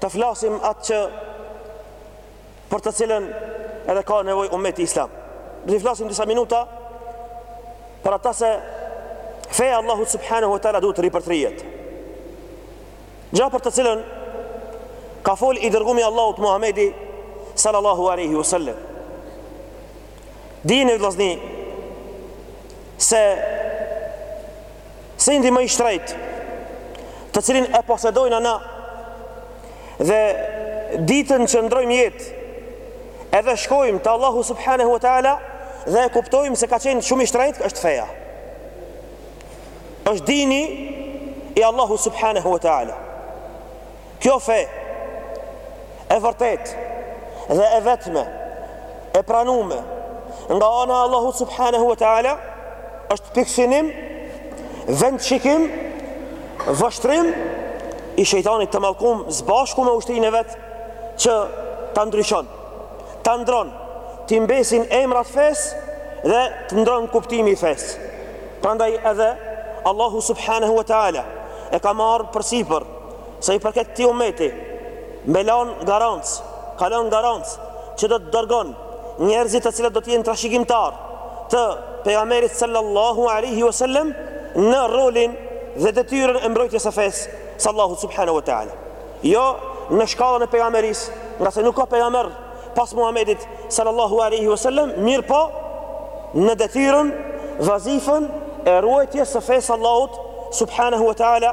Të flasim për atë që për të cilën edhe ka nevojë ummeti islam. Do të flasim disa minuta për ata se feja Allahu subhanahu wa taala duhet të ripërtrihet. Gja për të cilën ka fol i dërgumi i Allahut Muhamedi sallallahu alaihi wasallam. Dini vëllazni se Sendi më i shtrejtë, të cilin e posedojna na, dhe ditën që ndrojmë jetë, edhe shkojmë te Allahu subhanahu wa ta'ala, dhe e kuptojmë se ka qenë shumë i shtrejtë, është feja. është dini i Allahu subhanahu wa ta'ala. Kjo fe, e vërtetë dhe e vetme, e pranume, nga ana e Allahut subhanahu wa taala, është pikësinim, vendshikim, vështrim i shejtanit të mallkum së bashku me ushtrinë e vet që ta ndryshon, ta ndron, t'i mbesin emrat fesë dhe të ndron kuptimi i fesë. Prandaj edhe Allahu subhanahu wa taala e ka marrë përsipër Sa i përket këtij ummeti, me lanë garancë, ka lënë garancë që do të dërgon njerëzit të cilët do të jenë trashëgimtarë të Pejgamberit sallallahu alaihi wasallam në rolin dhe detyrën e mbrojtjes së fesë së Allahut subhanahu wa taala. Jo në shkallën e pejgamberisë, ngase nuk ka pejgamber pas Muhamedit sallallahu alaihi wasallam, mirëpo në detyrën, vazifën e ruajtjes së fesë së Allahut subhanahu wa taala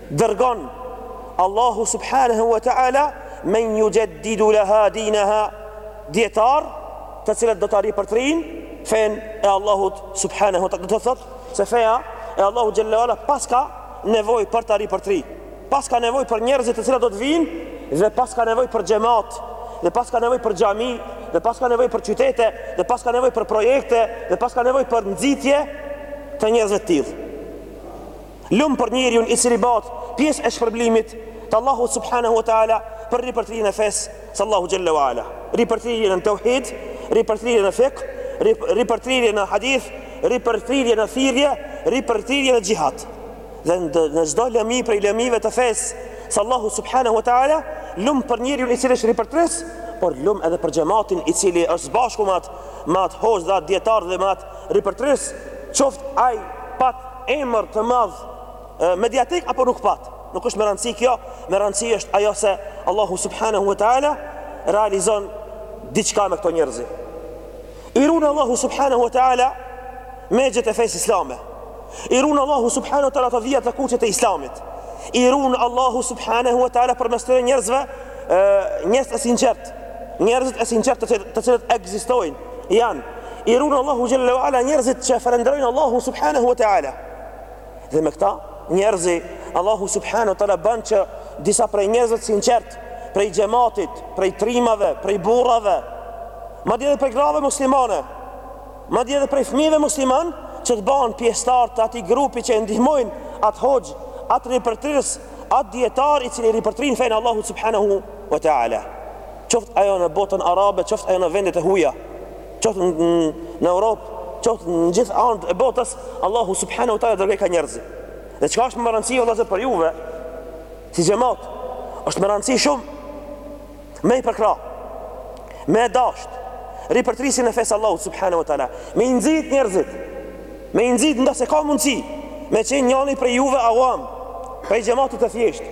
Dërgon, Allahu subhanehu wa ta'ala, Men yujeddidu laha dinaha, dijetarë, të cilët do ta ripërtrijnë fenë e Allahut subhanehu wa ta'ala. Do të thotë se feja e Allahut xhalla wa ala paska nevojë për ta ripërtri. Paska nevojë për njerëzit të cilët do të vijnë dhe paska nevojë për xhematë, dhe paska nevojë për xhami, dhe paska nevojë për qytete, dhe paska nevojë për projekte, dhe paska nevojë për nxitje të njerëzve të tillë. Lum për njeriun i cili bëhet pjesë e shpërblimit të Allahut subhanahu wa taala për ripërtrirjen e fesë së Allahut xhalla wa ala. Ripërtrirjen në tauhid, ripërtrirjen në fikh, ripërtrirjen në hadith, ripërtrirjen në thirrje, ripërtrirjen në xhihad. Dhe në çdo lëmi prej lëmive të fesë së Allahut subhanahu wa taala, lum për njeriun i cili është ripërtris, por lum edhe për xhamatin i cili është së bashku me atë me atë hoxhë dhe atë dijetar dhe me atë ripërtëris qoftë ai pat emër të madh mediatik apo nuk pat nuk është me rëndësi kjo me rëndësi është ajo se Allahu subhanahu wa taala realizon diçka me këto njerëz i run Allahu subhanahu wa taala megjet e fesë islame i run Allahu subhanahu wa taala ato vijat e kuqe të islamit i run Allahu subhanahu wa taala përmes këtyre njerëzve njerëz të sinqert njerëzit e sinqert të cilët ekzistojnë janë i run Allahu Xhelle Ala njerëzit që e falenderojnë Allahu Subhanahu wa Ta'ala dhe me këta njerëzi Allahu Subhanahu wa Ta'ala banë që disa prej njerëzve të sinqert prej xhematit, prej trimave, prej burrave madje edhe prej grave muslimane madje edhe prej fmive musliman që të bahen pjestar të atij grupi që e ndihmojnë atë hoxhë, atë ripërtris atë dijetar i cili ripërtrin fejën Allahu Subhanahu wa Ta'ala qoftë ajo në botën arabe, qoftë ajo në vendet e huja, qoftë në Europë, qoftë në gjithë anët e botës, Allahu subhanahu wa taala dërgojka njerëz. Dhe çka është me rëndësi vëllazë për juve? Si xhemat, është me rëndësi shumë me i përkra. Me e dasht ripërtrisin e fesë Allahu subhanahu wa taala. Me i nxit njerëzit. Me i nxit nëse ka mundësi. Me qen njani prej juve awam. Prej xhematit të thjeshtë.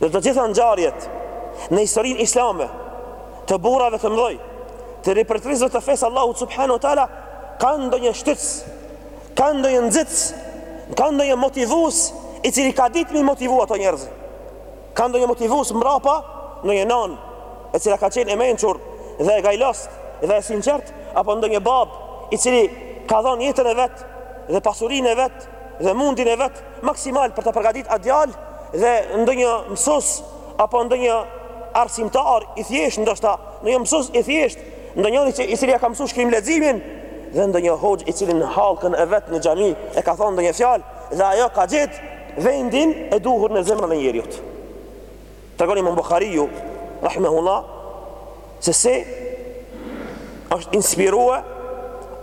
Në të gjitha ngjarjet në historinë islame të burrave të mëdhej, të ripërtërisëve të fesë Allahut subhanahu wa taala, kanë ndonjë shtytës, kanë ndonjë nxitës, kanë ndonjë motivues i cili ka ditë mi motivu ato njerëz. Kanë ndonjë motivues mbrapa ndonjë nanë, e cila ka qenë e mençur dhe e gajlos dhe e sinqert apo ndonjë bab i cili ka dhënë jetën e vet dhe pasurinë e vet dhe mundin e vet maksimal për ta përgatitur atë djalë dhe ndonjë mësues apo ndonjë arsimtar i thjesht ndoshta ndonjë mësues i thjesht ndonjëri i cili ja ka mësuar shkrim leximin dhe ndonjë hoxh i cili në hallkën e vet në xhami e ka thonë ndonjë fjalë dhe ajo ka gjetë vendin e duhur në zemrën e njeriut. Tregon Imam Buhariu rahimehullah se si është inspiruar,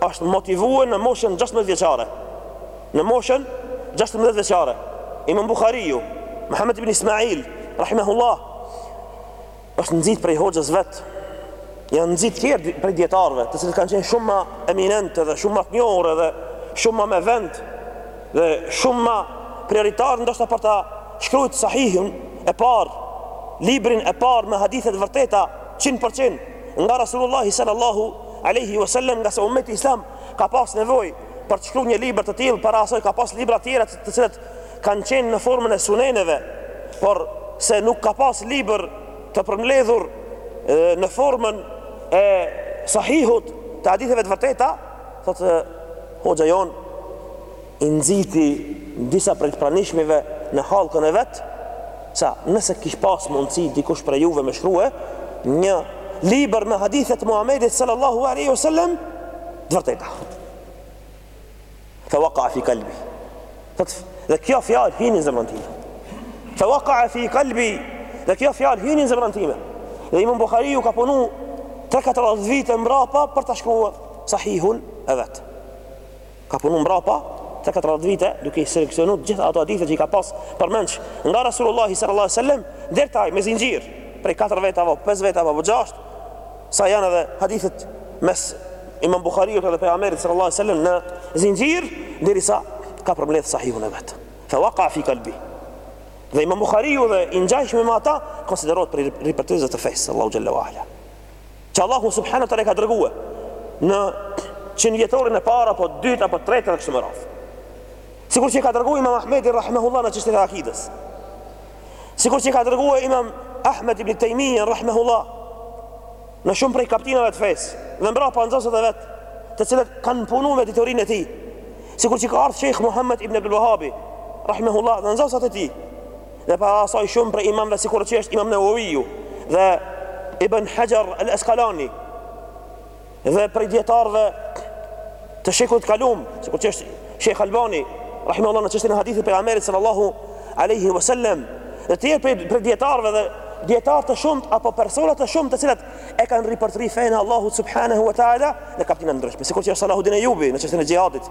është motivuar në moshën 16 vjeçare. Në moshën 16 vjeçare, Imam Buhariu, Muhammed ibn Ismail rahimehullah është nxit prej hoxhës vet. Janë nxit të tjerë prej dietarëve, të cilët kanë qenë shumë më eminentë dhe shumë më të njohur edhe shumë më me vend dhe shumë ma prioritar ndoshta për ta shkrujt sahihun e parë librin e parë me hadithe të vërteta 100% nga Rasulullahi sallallahu aleyhi wa sallam nga se umeti islam ka pas nevojë për të shkru një libër të tillë para asoj ka pas libra tjera të cilët kanë qenë në formën e suneneve por se nuk ka pas libër të përmbledhur në formën e sahihut të haditheve të vërteta thotë Hoxha jonë i nxiti disa prej të pranishmëve në hallkën e vet se nëse kish pas mundësi dikush prej juve me shkrue një libër me hadithe të Muhamedit sallallahu alaihi wasallam të vërteta. Fa waqa fi qalbi. Dhe kjo fjalë hyn në zemrën time. Fa waqa fi qalbi. Dhe kjo fjalë hyn në zemrën time. Dhe Imam Buhariu ka punu 3-4 vite mbrapa për ta shkrue. Sahihun e vet. Ka punu mbrapa tre katër vite duke i seleksionu të gjitha ato hadithe që i ka pas përmendsh nga Rasulullah sallallahu alaihi wasallam deri te ai me zinxhir prej katër veta apo pesë veta apo gjashtë sa janë edhe hadithet mes Imam Bukhariut edhe pejgamberit sallallahu alaihi wasallam në zinxhir derisa ka përmbledh sahihun e vet. Fa waqa fi qalbi. Dhe Imam Bukhariu dhe i ngjashëm me ta konsiderohet prej ripërtëritësve të fesë Allahut xhallahu ala. që Allahu subhanahu teala e ka dërgue në qindvjetorin e parë, apo dytë, apo tretë, e kështu me radhë. Sikur që e ka dërgue imam Ahmedin, rahmehullah, në çështjen e akides. Sikur që e ka dërgue imam Ahmed ibn Tejmije, rahmehullah, në shumë prej kaptinave të fesë, dhe mbrapa nxënësit e vet, të cilët kanë punu me diturinë e tij. Sikur që ka ardhë Shejh Muhammed ibn Abdul Wahabi, rahmehullah, dhe nxënësit e tij, Dhe para asaj shumë prej imamëve sikur që është Imam Nawawiu dhe Ibn Hajar al-Asqalani dhe prej dijetarëve të shekullit të kalum, sikur që është Sheikh Albani, rahimahullah në çështjen e hadithit të pejgamberit sallallahu alaihi wasallam, dhe të tjerë prej dijetarëve dhe dijetarë të shumtë apo persona të shumtë të cilat e kanë ripërtëri fenë e Allahut subhanahu wa taala në kaptina të ndryshme, sikur që është Salahuddin Ayubi në çështjen e xhihadit.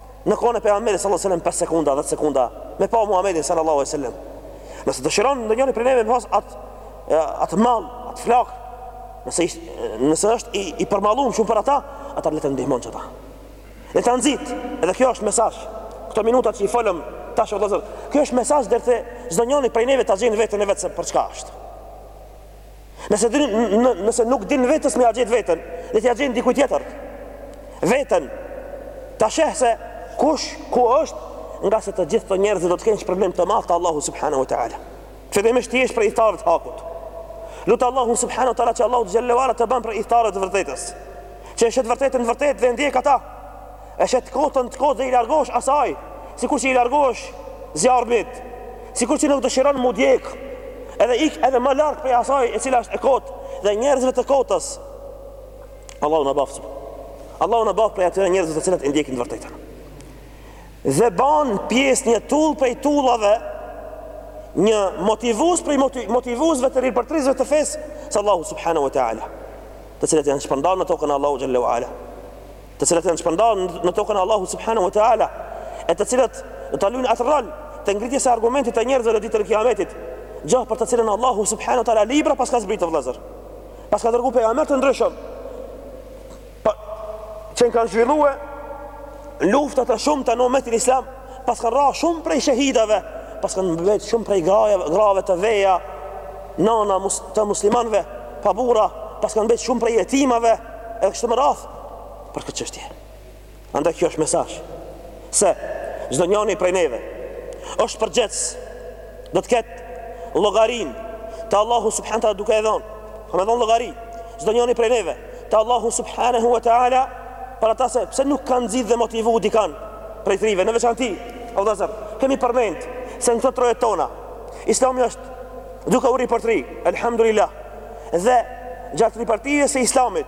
Në kohën e Pejgamberit sallallahu alejhi wasallam pesë sekonda, dhjetë sekonda, me pa Muhamedin sallallahu alejhi wasallam. Nëse dëshiron ndonjëri prej neve me pas atë atë mall, atë flakë, nëse nëse është i, i përmalluar shumë për ata, ata le të ndihmon qeta. Le ta nxit, edhe kjo është mesazh. Këto minuta që i folëm tash, o vëllezër. Kjo është mesazh deri te çdonjëri prej neve ta gjen veten e vet se për çka është. Nëse, din, nëse nuk din vetes me ia gjet vendin, le t'ia gjen dikujt tjetër vendin, ta sheh se kush, ku është, nga se të gjithë këta njerëz do të kenë shpërmim të madh te Allahu subhanahu wa taala. Fillimisht të jesh prej ithtarëve të hakut. Lute Allahun subhanahu wa taala që Allahu xhallahu ala të bën prej ithtarëve të vërtetës. Që e sheh të vërtetën të vërtetë dhe e ndjek ata. E sheh të kotën të kotë dhe i largosh asaj, sikur që i largosh zjarmit, sikur që nuk dëshiron mu djek, edhe ik edhe më larg prej asaj e cila është e kotë dhe njerëzve të kotës. Allahu na baftë. Allahu na baftë prej atyre njerëzve të cilët e ndjekin të vërtetën. Dhe ban pjesë një tull prej tullave një motivus prej motivusve të ripërtëritësve të fesë së Allahu subhanahu wa ta'ala të cilët janë shpërndarë në tokën e Allahu xhelle ue ala të cilat janë shpërndarë në tokën e Allahut subhanahu wa taala, e të cilat do ta luajnë atë rol të ngritjes së argumentit te njerëzve në ditën e Kiametit, gjë për të cilën Allahu subhanahu wa taala libra pas ka zbritur, o vëllazër. Pas ka dërguar pejgamber të ndryshëm. Pas jan zhvilluar lufta të shumta në umetin islam, pas kanë ra shumë prej shahidave, pas kanë mbet shumë prej grave, grave të veja, nana mus, të muslimanëve, pa burra, pas kanë mbet shumë prej jetimave, edhe kështu me radhë. për këtë çështje. Andaj kjo është mesazh se çdo njëri prej neve është përgjegjës do të ketë llogarinë te Allahu subhanahu taala duke e dhon. Ka me dhon llogari çdo njëri prej neve te Allahu subhanahu wa taala për ata se pse nuk kanë nxit dhe motivu dikan prej të rive në veçanti. O vëllazër, kemi përmend se në këto troje tona Islami është duke u ripërtri, alhamdulillah. Dhe gjatë ripërtrirjes së Islamit,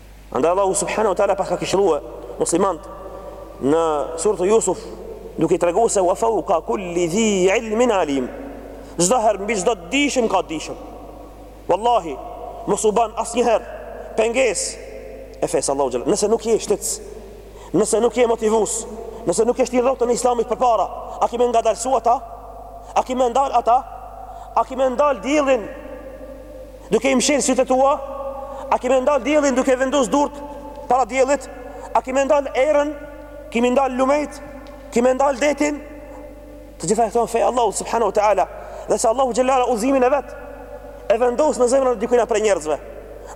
Andaj Allahu subhanahu wa taala po i ka këshilluar muslimant në surën Yusuf duke i treguar se wa fawqa kulli dhi ilmin alim. Çdo herë mbi çdo dijshëm ka dijshëm. Wallahi, mos u ban asnjëherë pengesë e fesë së Allahu xhel. Nëse nuk je shtytës, nëse nuk je motivues, nëse nuk e shtyn rrotën e Islamit përpara, a ki me ngadalsu ata? A ki me ndal ata? A ki me ndal diellin Duke i mshel sytë e tua, a ki me ndal diellin duke vendos durt para diellit, a ki me ndal erën, ki me ndal lumejt, ki me ndal detin, të gjitha e thonë fenë e Allahu subhanahu wa ta'ala, dhe se Allahu xhelle ue ala udhëzimin e vet e vendos në zemrën e dikujna prej njerëzve.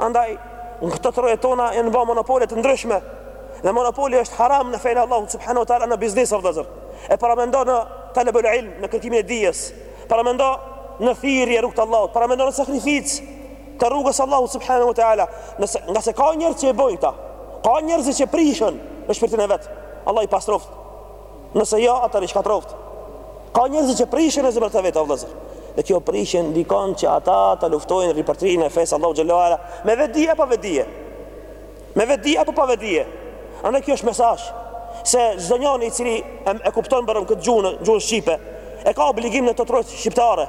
Andaj, në këto troje tona janë ba monopole të ndryshme, dhe monopoli është haram në fenë e Allahu subhanahu wa ta'ala në biznis, o vëllazër, e paramendo në talebul ilm, në kërkimin e dijes, Paramendo në thirrje rrugës t'Allahut, paramendo në sakrificë të rrugës së Allahut subhanahu wa taala, nëse ngase ka njerëz që e bëjnë këta, ka njerëz që prishen në shpirtin e vet. Allah i pastroft. Nëse jo, ata i shkatroft. Ka njerëz që prishen në zemrat e veta, o vëllazër. Dhe kjo prishje ndikon që ata ta luftojnë ripërtrirjen e fesë së Allahu xhelle ue ala me vetdije a pa vetdije. Me vetëdije apo pa vetëdije? Andaj kjo është mesazh se çdo njeri i cili e kupton bërëm këtë gjuhë, gjuhën shqipe, e ka obligim në këto trojet shqiptare,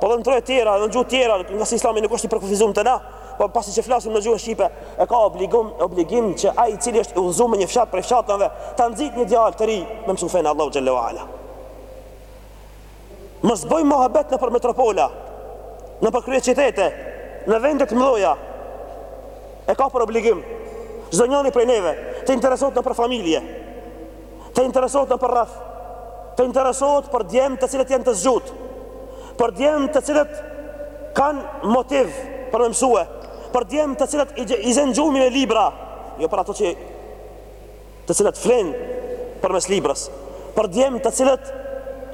po dhe në trojet tjera, në gjuhë tjera, ngase islami nuk është i përkufizum te na, po pasi që flasim në gjuhën shqipe, e ka obligum, obligim që ai i cili është i udhëzu me një fshat prej fshatrave, ta nxit një djalë të ri me mësu fenë e Allahut xhallahu ala. Mos bëjmë muhabet nëpër metropola, nëpër kryeqytete, në vende të mëdha. E ka për obligim çdo njëri prej neve të interesohet nëpër familje, të interesohet nëpër rreth, të interesohet për djem të cilët janë të zgjut, për djem të cilët kanë motiv për me mësue, për djem të cilët i zën gjumi me libra, jo për ato që të cilët flenë përmes libres, për djem të cilët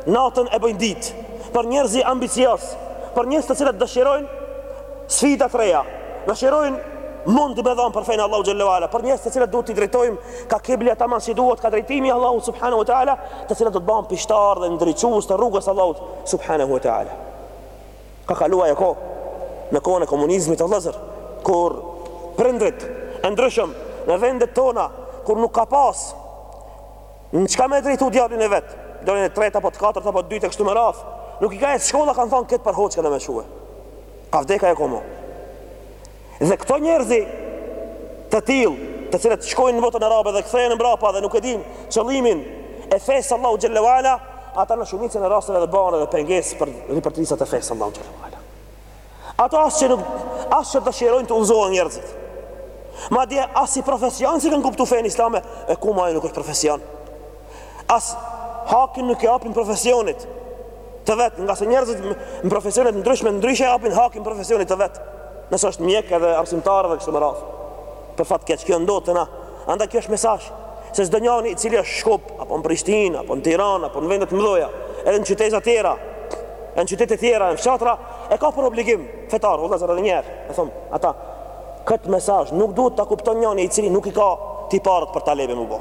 natën e bëjnë ditë, për njerëzi ambicioz, për njerëz të cilët dëshirojnë sfida të reja, dëshirojnë mund me dhan për fenë e Allahut xhallahu ala, për njerëz të cilët duhet t'i drejtojmë ka kibla tamam si duhet ka drejtimi i Allahut subhanahu wa taala, të cilët do të bëhen pishtar dhe ndriçues të rrugës së Allahut subhanahu wa taala. Ka kalu ajo kohë në kohën e komunizmit o vëllezër, kur prindrit e ndryshëm në vendet tona kur nuk ka pas në çka me e drejtu djalin e vet, djalin e tretë apo të katërt apo të dytë e kështu me radh, nuk i ka ecë shkolla kanë thënë këtë për hoxhë kena me çue. Ka vdekë ajo kohë. Dhe këto njerëzi të tillë, të cilët shkojnë në botën arabe dhe kthehen mbrapa dhe nuk e dinë qëllimin e fesë së Allahut xhallahu ala, ata në shumicën e rasteve dhe bëhen edhe pengesë për ripërtrisat e fesë së Allahut xhallahu ala. Ato as që nuk as që dëshirojnë të udhëzohen njerëzit. Madje as si profesion s'e kanë kuptu fenë islame, e ku ma ajo nuk është profesion. as hakin nuk e japin profesionit të vet, ngase njerëzit në profesione të ndryshme ndryshe ia japin hakin profesionit të vet. Nëse është mjek edhe arsimtar edhe kështu me radhë. Për fat keq kjo ndodh te na. Andaj kjo është mesazh se çdo njeri i cili është n'Shkup apo në Prishtinë apo në Tiranë apo në vende të mëdha, edhe në qyteza tjera, në qytete të tjera, në fshatra, e ka për obligim fetar, vëllezër edhe një herë e them, ata, këtë mesazh nuk duhet ta kupton njani i cili nuk i ka tiparet për talebe me u bo.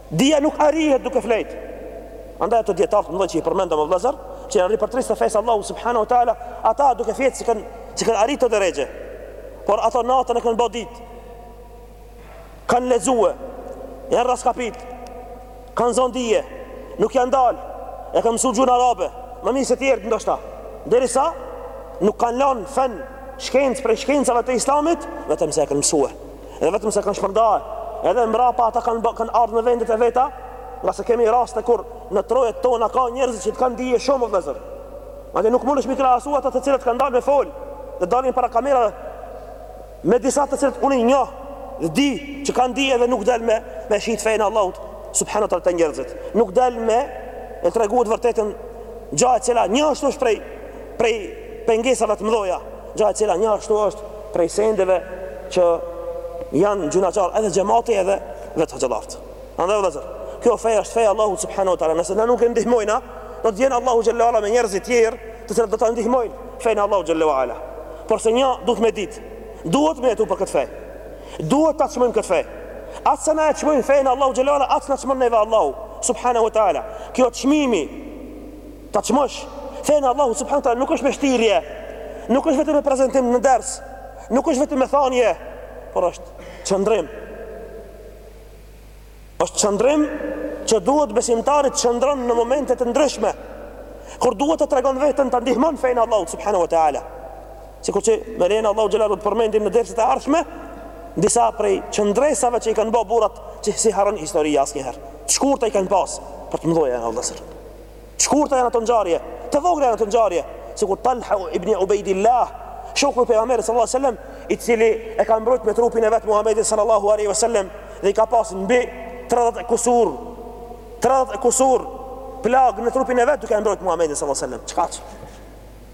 Dija nuk arrihet duke flejt. Andaj ato dietar të mëdhenj që i përmendëm o vëllazër, që janë ripërtris të fesë së Allahut subhanahu wa taala, ata duke fjetë s'e kanë s'e kanë arritë atë dereqe. Por ato natën e kanë bë ditë. Kanë lexue, janë raskapit, kanë zonë dije, nuk janë ndalë, e kanë mësu gjuhën arabe, më mirë se tjertë ndoshta. Derisa nuk kanë lënë fen shkencë prej shkencave të islamit, vetëm se e kanë mësue. edhe vetëm se kanë shpërndaje, edhe mbrapa ata kanë bë, kanë ardh në vendet e veta, ngase kemi raste kur në trojet tona ka njerëz që kanë dije shumë o vëllazër. Madje nuk mundesh mi krahasu ata të cilët kanë dalë me fol, dhe dalin para kamerave me disa të cilët unë i njoh dhe di që kanë dije dhe nuk del me e shit fenë e Allahut subhanahu taala te njerëzit. Nuk del me e tregu të vërtetën gjë e cila njashtu është prej Prej pengesave të mëdha, gjë e cila njashtu është prej sendeve që janë gjynahqar edhe xhamati edhe vetë hoxhallarët. Andaj o vëllazër, kjo fe është feja e Allahu subhanahu wa taala. Nëse na nuk e ndihmojna, do të vjen Allahu xhallahu ala me njerëz të tjerë, të cilët do ta ndihmojnë fenë e Allahu xhallahu ala. Porse një duhet me ditë, duhet me jetu për këtë fe. Duhet ta çmojmë këtë fe. Aq sa na e çmojmë fenë e Allahu xhallahu ala, aq na çmon neve Allahu subhanahu wa taala. Kjo çmimi Ta çmosh fenë e Allahu subhanahu taala nuk është me shtirje, nuk është vetëm me prezantim në ders, nuk është vetëm me thanje, por është qëndrim. Është qëndrim që duhet besimtari të qëndron në momente të ndryshme. Kur duhet ta tregon veten ta ndihmon fenë e Allahu subhanahu taala. Sikur që me lejen e Allahu xhelal do të përmendim në derset e ardhshme disa prej qëndresave që i kanë bë burrat që s'i harron historia asnjëherë. Shkurtë i kanë pas por të mëdhoja e Allahut. Të shkurtra janë ato ngjarje, të vogla janë ato ngjarje, sikur Talha ibn Ubaidillah, shoku i pejgamberit sallallahu alaihi wasallam, i cili e ka mbrojt me trupin e vet Muhamedin sallallahu alaihi wasallam dhe i ka pas mbi 30 kusur 30 kusur plagë në trupin e vet duke e mbrojt Muhamedin sallallahu alaihi wasallam. Çka?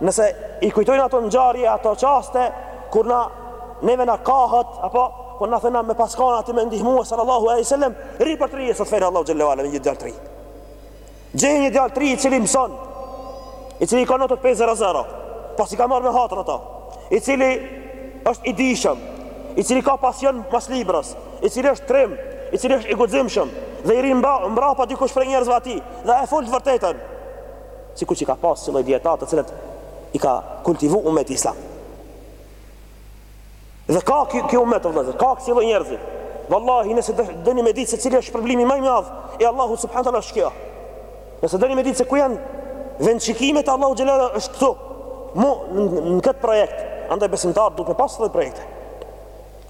nëse i kujtojnë ato ngjarje ato çaste kur na neve na thotë apo po na thënë me pas kanë aty me ndihmuar sallallahu alaihi wasallam rri përtërij sot fenë e Allahu xhallahu ala me një djalë të ri gjej një djalë të ri i cili mëson i cili i ka notat 5.00 po s'i ka marrë me hatër ato i cili është i dijshëm i cili ka pasion pas librës i cili është trim i cili është i guximshëm dhe i rri mbrapa dikush prej njerëzve atij dhe e fol të vërtetën sikur që i ka pas kësi lloj dijetarë të cilët i ka kultivu umeti islam. Dhe ka kjo, kjo umet, o vëllezër, ka kësi lloj njerëzi. Vallahi, nëse doni me ditë se cili është shpërblimi ma i madh, e Allahu subhanahu taala është kjo. Nëse doni me ditë se ku janë vendshikimet e Allahu xhelala është këtu, mu në këtë projekt, andaj besimtarë duhet me pas dhe projekte.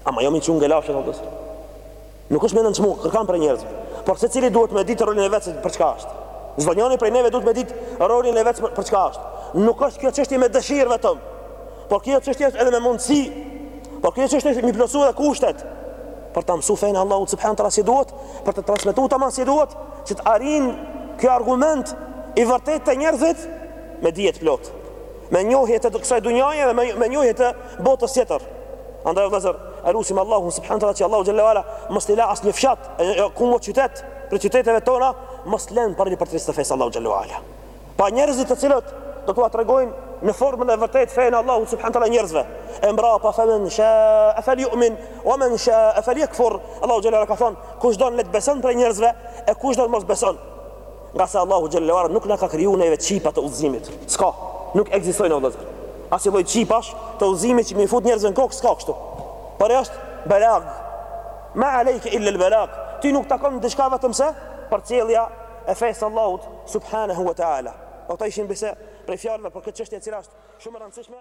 Ama jo mi çu në gjelashë, vëllezër. Nuk është me nënçmu kërkan prej njerëzve. Por secili duhet me ditë rolin e vet se për çka është. Çdonjëri prej neve duhet me ditë rolin e vet për çka është. Nuk është kjo çështje me dëshirë vetëm. Por kjo çështje është edhe me mundësi. Por kjo çështje është mi plotsu edhe kushtet. Për ta mësu fenë e Allahu subhanahu taala si duhet, për ta transmetu tamam si duhet, që të arrin ky argument i vërtetë te njerëzit me dije të plotë. me njohje të kësaj dunjaje dhe me njohje të botës tjetër. Andaj vëllazër, e lusim Allahun subhanahu wa taala që Allahu xhallahu ala mos të la asnjë fshat, jo ku mo qytet, prej qyteteve tona mos lën pa prijës të fesë Allahut xhallahu ala. Pa njerëzit të cilët do t'ua tregojnë në formën e vërtetë fenë Allahu subhanahu wa taala njerëzve. E mbrapa fa man sha afal yu'min wa man sha afal yakfur. Allahu xhallahu ala ka thon, kush don le të beson prej njerëzve e kush don mos beson. Ngase Allahu xhallahu ala nuk na ka kriju neve çipa të udhëzimit. S'ka, nuk ekzistojnë o vëllezër. Asi lloj çipash të udhëzimit që me i fut njerëzve në kokë s'ka kështu. Por është belag. Ma alejke illa al-belag. Ty nuk takon diçka vetëm se përcjellja e fesë të Allahut subhanahu wa taala. Po këto ishin disa prej fjalëve për këtë çështje e cila është shumë e rëndësishme.